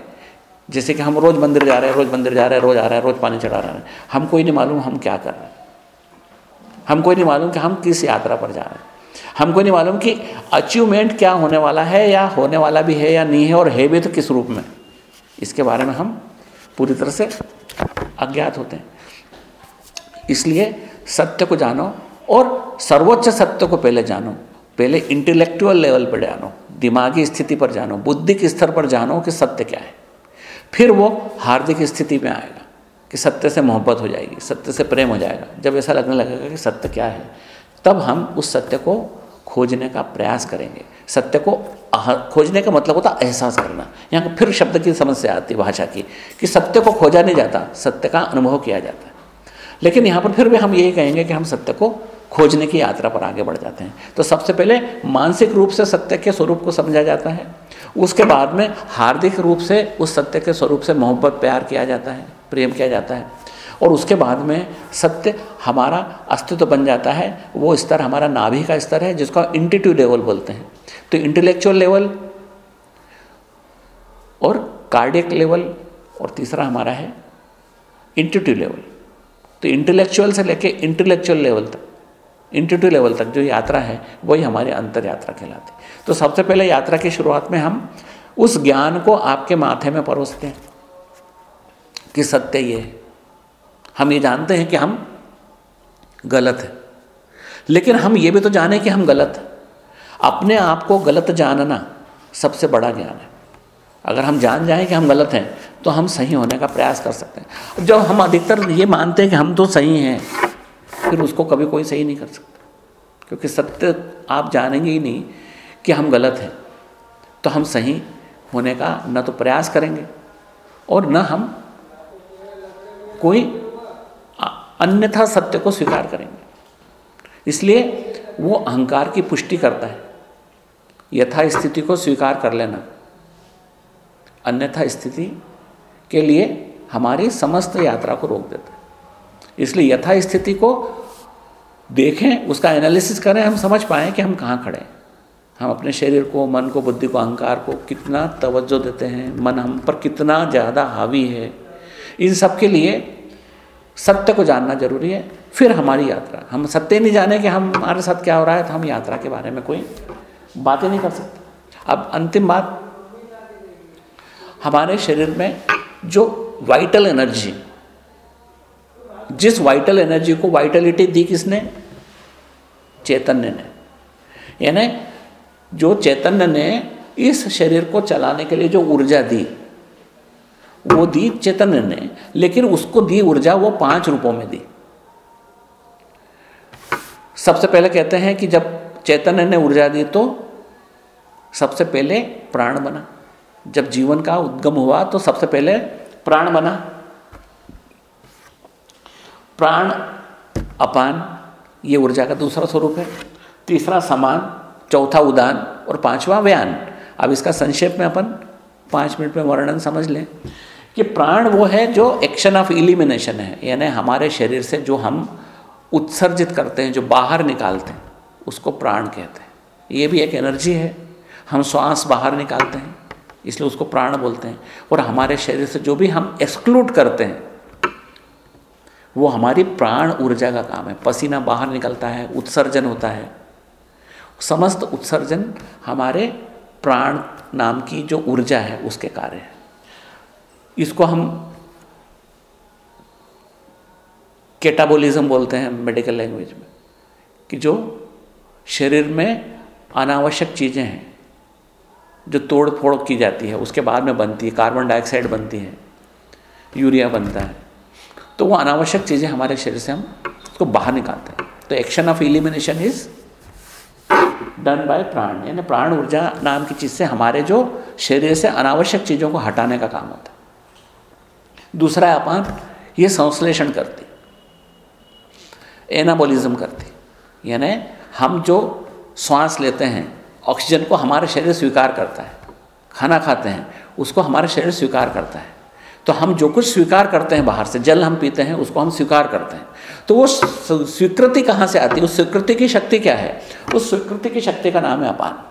जैसे कि हम रोज़ मंदिर जा रहे हैं, रोज़ मंदिर जा रहे हैं, रोज़ आ रहे हैं, रोज़ पानी चढ़ा रहे हैं हमको ही नहीं मालूम हम क्या कर रहे हैं। हमको ही नहीं मालूम कि हम किस यात्रा पर जा रहे हैं। हमको नहीं मालूम कि अचीवमेंट क्या होने वाला है या होने वाला भी है या नहीं है और है भी तो किस रूप में। इसके बारे में हम पूरी तरह से अज्ञात होते हैं। इसलिए सत्य को जानो और सर्वोच्च सत्य को पहले जानो, पहले इंटेलेक्चुअल लेवल पर जानो, दिमागी स्थिति पर जानो बुद्धिक स्तर पर जानो कि सत्य क्या है। फिर वो हार्दिक स्थिति में आएगा कि सत्य से मोहब्बत हो जाएगी, सत्य से प्रेम हो जाएगा। जब ऐसा लगने लगेगा कि सत्य क्या है, तब हम उस सत्य को खोजने का प्रयास करेंगे। सत्य को खोजने का मतलब होता एहसास करना। यहाँ फिर शब्द की समस्या आती भाषा की, कि सत्य को खोजा नहीं जाता, सत्य का अनुभव किया जाता है। लेकिन यहाँ पर फिर भी हम यही कहेंगे कि हम सत्य को खोजने की यात्रा पर आगे बढ़ जाते हैं। तो सबसे पहले मानसिक रूप से सत्य के स्वरूप को समझा जाता है। उसके बाद में हार्दिक रूप से उस सत्य के स्वरूप से मोहब्बत प्यार किया जाता है, प्रेम किया जाता है। और उसके बाद में सत्य हमारा अस्तित्व बन जाता है, वो स्तर हमारा नाभि का स्तर है, जिसको इंटीट्यू लेवल बोलते हैं। तो इंटेलेक्चुअल लेवल और कार्डियक लेवल और तीसरा हमारा है इंटीट्यू लेवल तो इंटेलेक्चुअल से लेके इंटेलेक्चुअल लेवल तक। इंटीट्यू लेवल तक जो यात्रा है, वही हमारी अंतर यात्रा कहलाती तो सबसे पहले यात्रा की शुरुआत में हम उस ज्ञान को आपके माथे में परोसते हैं कि सत्य ये है। हम ये जानते हैं कि हम गलत हैं। लेकिन हम ये भी तो जाने कि हम गलत हैं। अपने आप को गलत जानना सबसे बड़ा ज्ञान है। अगर हम जान जाएँ कि हम गलत हैं तो हम सही होने का प्रयास कर सकते हैं। जब हम अधिकतर ये मानते हैं कि हम तो सही हैं फिर उसको कभी कोई सही नहीं कर सकता। क्योंकि सत्य आप जानेंगे ही नहीं कि हम गलत हैं। तो हम सही होने का न तो प्रयास करेंगे और न हम कोई अन्यथा सत्य को स्वीकार करेंगे। इसलिए वो अहंकार की पुष्टि करता है। यथा स्थिति को स्वीकार कर लेना। अन्यथा स्थिति के लिए हमारी समस्त यात्रा को रोक देता है। इसलिए यथा स्थिति को देखें, उसका एनालिसिस करें, हम समझ पाएँ कि हम कहाँ खड़े हम अपने शरीर को, मन को, बुद्धि को, अहंकार को कितना तवज्जो देते हैं, मन हम पर कितना ज़्यादा हावी है। इन सब के लिए सत्य को जानना ज़रूरी है, फिर हमारी यात्रा। हम सत्य नहीं जाने कि हम, हमारे साथ क्या हो रहा है तो हम यात्रा के बारे में कोई बातें नहीं कर सकते। अब अंतिम बात, हमारे शरीर में जो वाइटल एनर्जी जिस वाइटल एनर्जी को वाइटलिटी दी किसने? चैतन्य ने। यानी जो चैतन्य ने इस शरीर को चलाने के लिए जो ऊर्जा दी, वो दी चैतन्य ने, लेकिन उसको दी ऊर्जा वो पाँच रूपों में दी। सबसे पहले कहते हैं कि जब चैतन्य ने ऊर्जा दी तो सबसे पहले प्राण बना। जब जीवन का उद्गम हुआ तो सबसे पहले प्राण बना। प्राण अपान ये ऊर्जा का दूसरा स्वरूप है। तीसरा समान, चौथा उदान और पांचवा व्यान। अब इसका संक्षेप में अपन पाँच मिनट में वर्णन समझ लें कि प्राण वो है जो एक्शन ऑफ़ इलिमिनेशन है। यानी हमारे शरीर से जो हम उत्सर्जित करते हैं, जो बाहर निकालते हैं, उसको प्राण कहते हैं। ये भी एक एनर्जी है। हम श्वास बाहर निकालते हैं, इसलिए उसको प्राण बोलते हैं। और हमारे शरीर से जो भी हम एक्सक्लूड करते हैं वो हमारी प्राण ऊर्जा का काम है। पसीना बाहर निकलता है, उत्सर्जन होता है। समस्त उत्सर्जन हमारे प्राण नाम की जो ऊर्जा है, उसके कार्य है। इसको हम केटाबोलिज्म बोलते हैं मेडिकल लैंग्वेज में, कि जो शरीर में अनावश्यक चीज़ें हैं, जो तोड़ फोड़ की जाती है, उसके बाद में बनती है, कार्बन डाइऑक्साइड बनती है, यूरिया बनता है। तो वो अनावश्यक चीज़ें हमारे शरीर से हम उसको बाहर निकालते हैं। तो action of elimination is done by prana. यानी प्राण ऊर्जा नाम की चीज़ से हमारे जो शरीर से अनावश्यक चीज़ों को हटाने का काम होता है। दूसरा है अपान, ये संश्लेषण करती, एनाबोलिज्म करती। यानी हम जो श्वास लेते हैं ऑक्सीजन को हमारा शरीर स्वीकार करता है, खाना खाते हैं, उसको हमारा शरीर स्वीकार करता है। तो हम जो कुछ स्वीकार करते हैं बाहर से, जल हम पीते हैं, उसको हम स्वीकार करते हैं। तो वो स्वीकृति कहाँ से आती है? उस स्वीकृति की शक्ति क्या है? उस स्वीकृति की शक्ति का नाम है अपान।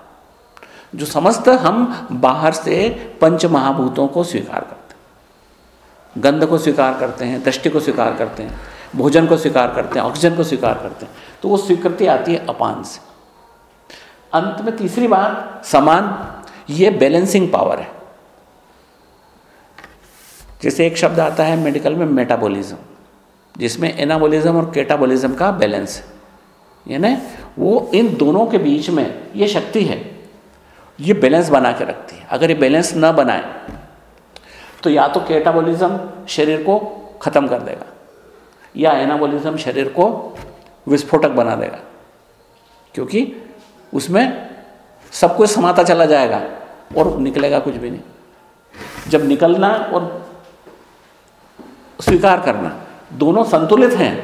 जो समस्त हम बाहर से पंच महाभूतों को स्वीकार करते हैं। गंध को स्वीकार करते हैं, दृष्टि को स्वीकार करते हैं, भोजन को स्वीकार करते हैं, ऑक्सीजन को स्वीकार करते हैं। तो वो स्वीकृति आती है अपान से। अंत में तीसरी बात, समान, ये बैलेंसिंग पावर है। जैसे एक शब्द आता है मेडिकल में मेटाबॉलिज्म, जिसमें एनाबोलिज्म और केटाबोलिज्म का बैलेंस है। यानी वो इन दोनों के बीच में ये शक्ति है, ये बैलेंस बना के रखती है। अगर ये बैलेंस न बनाए तो या तो केटाबोलिज्म शरीर को ख़त्म कर देगा, या एनाबोलिज्म शरीर को विस्फोटक बना देगा, क्योंकि उसमें सब कुछ समाता चला जाएगा और निकलेगा कुछ भी नहीं। जब निकलना और स्वीकार करना। दोनों संतुलित हैं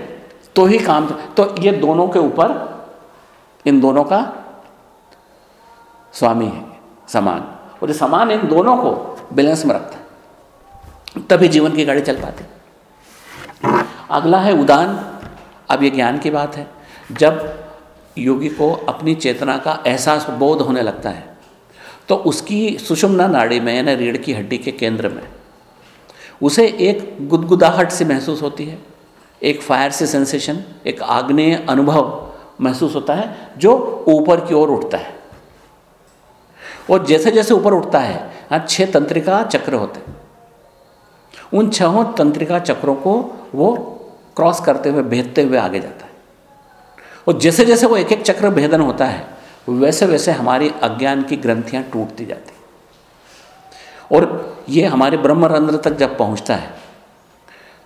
तो ही काम तो ये दोनों के ऊपर, इन दोनों का स्वामी है, समान। और ये समान इन दोनों को बैलेंस में रखता है। तभी जीवन की गाड़ी चल पाती। अगला है उदान। अब ये ज्ञान की बात है। जब योगी को अपनी चेतना का एहसास, बोध होने लगता है तो उसकी सुषुम्ना नाड़ी में, यानी रीढ़ की हड्डी के केंद्र में उसे एक गुदगुदाहट से महसूस होती है, एक फायर से सेंसेशन एक आग्नेय अनुभव महसूस होता है, जो ऊपर की ओर उठता है। और जैसे जैसे ऊपर उठता है हाँ छह तंत्रिका चक्र होते हैं। उन छहों तंत्रिका चक्रों को वो क्रॉस करते हुए, भेदते हुए आगे जाता है। और जैसे जैसे वो एक एक चक्र भेदन होता है, वैसे वैसे हमारी अज्ञान की ग्रंथियाँ टूटती जाती और ये हमारे ब्रह्मरंध्र तक जब पहुँचता है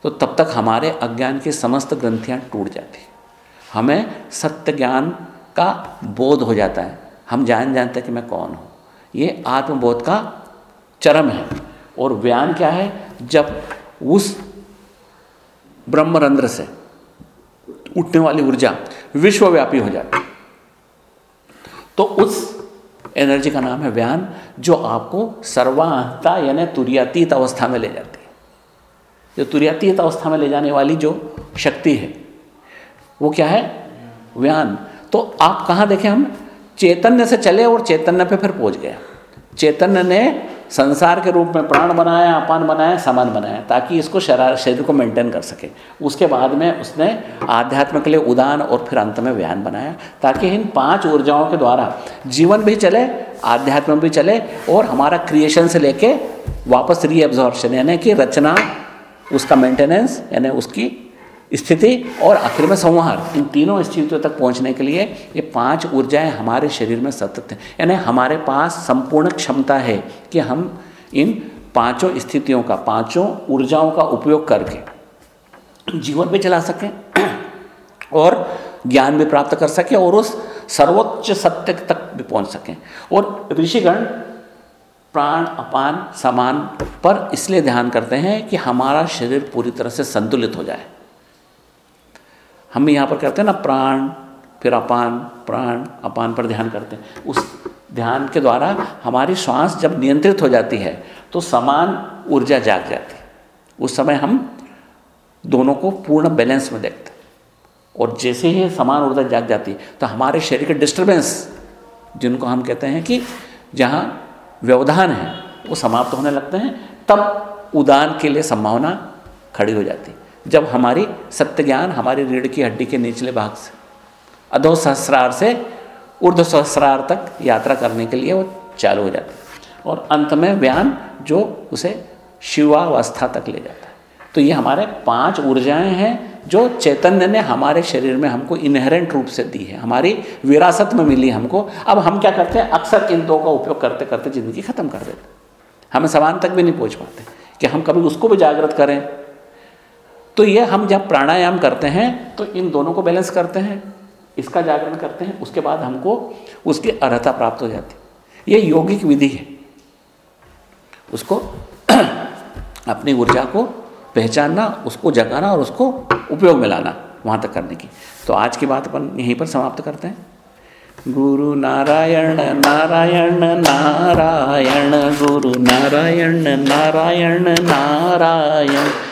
तो तब तक हमारे अज्ञान की समस्त ग्रंथियाँ टूट जाती हमें सत्य ज्ञान का बोध हो जाता है। हम जान जानते हैं कि मैं कौन हूँ। ये आत्मबोध का चरम है। और व्यान क्या है? जब उस ब्रह्मरंध्र से उठने वाली ऊर्जा विश्वव्यापी हो जाती तो उस एनर्जी का नाम है व्यान जो आपको सर्वाहता यानी तुरियातीत अवस्था में ले जाती है। जो तुरियातीत अवस्था में ले जाने वाली जो शक्ति है, वो क्या है? व्यान तो आप कहाँ देखें हम? चैतन्य से चले और चैतन्य पे फिर पहुँच गया चैतन्य ने संसार के रूप में प्राण बनाया, अपान बनाया, समान बनाया, ताकि इसको शरार शरीर को मेंटेन कर सके। उसके बाद में उसने आध्यात्म के लिए उदान और फिर अंत में व्यान बनाया, ताकि इन पाँच ऊर्जाओं के द्वारा जीवन भी चले, आध्यात्म भी चले और हमारा क्रिएशन से लेके वापस रीएब्जॉर्प्शन यानी कि रचना, उसका मेंटेनेंस यानी उसकी स्थिति और आखिर में संहार। इन तीनों स्थितियों तक पहुँचने के लिए ये पाँच ऊर्जाएँ हमारे शरीर में सतत हैं। यानी हमारे पास संपूर्ण क्षमता है कि हम इन पाँचों स्थितियों का, पाँचों ऊर्जाओं का उपयोग करके जीवन भी चला सकें और ज्ञान भी प्राप्त कर सकें और उस सर्वोच्च सत्य तक भी पहुँच सकें। और ऋषिगण प्राण, अपान, समान पर इसलिए ध्यान करते हैं कि हमारा शरीर पूरी तरह से संतुलित हो जाए। हम यहाँ पर करते हैं ना प्राण, फिर अपान, प्राण, अपान पर ध्यान करते हैं। उस ध्यान के द्वारा हमारी श्वास जब नियंत्रित हो जाती है तो समान ऊर्जा जाग जाती है। उस समय हम दोनों को पूर्ण बैलेंस में देखते हैं। और जैसे ही समान ऊर्जा जाग जाती है तो हमारे शरीर के डिस्टर्बेंस जिनको हम कहते हैं कि जहाँ व्यवधान है, वो समाप्त होने लगते हैं, तब उदान के लिए संभावना खड़ी हो जाती है। जब हमारी सत्य ज्ञान हमारी रीढ़ की हड्डी के निचले भाग से अधो सहस्रार से ऊर्ध सहस्रार तक यात्रा करने के लिए वो चालू हो जाता है। और अंत में व्यान जो उसे शिवावस्था तक ले जाता है। तो ये हमारे पाँच ऊर्जाएँ हैं जो चैतन्य ने हमारे शरीर में हमको इनहेरेंट रूप से दी है। हमारी विरासत में मिली हमको। अब हम क्या करते हैं? अक्सर इन दो का उपयोग करते करते ज़िंदगी ख़त्म कर देते हमें समान तक भी नहीं पहुँच पाते कि हम कभी उसको भी जागृत करें। तो ये हम जब प्राणायाम करते हैं तो इन दोनों को बैलेंस करते हैं। इसका जागरण करते हैं, उसके बाद हमको उसकी अर्हता प्राप्त हो जाती है। ये यौगिक विधि है। उसको अपनी ऊर्जा को पहचानना, उसको जगाना और उसको उपयोग में लाना, वहाँ तक करने की। तो आज की बात अपन यहीं पर समाप्त करते हैं। गुरु नारायण नारायण नारायण, गुरु नारायण नारायण नारायण।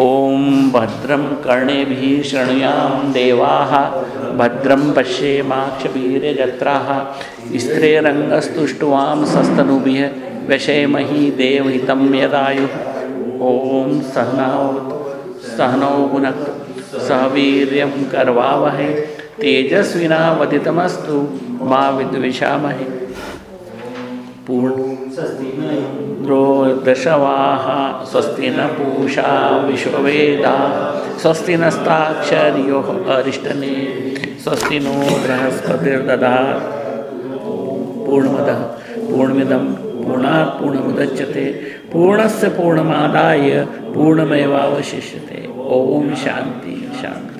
ओम भद्रम कर्णेभिः शृणुयां देवाः, भद्रं पश्येमाक्षवीर्यजत्राः स्त्रीरङ्गस्तुष्टुवां सस्तनुभिः व्यशेमहि देवहितं यदायुः। ॐ सहनावतु सहनौ भुनक्तु सह वीर्यं करवावहै, तेजस्विनावधितमस्तु मा विद्विषामहे। पूर्णो दशवाः स्वस्ति न पूषा विश्ववेदा स्वस्ति नस्ताक्षर्यो अरिष्टने स्वस्ति नो बृहस्पतिर्दधा पूर्णमदः, पूर्णमिदं पूर्णात् पूर्णमुदच्यते। पूर्णस्य पूर्णमादाय पूर्णमेवावशिष्यते। ओम शांति शांति।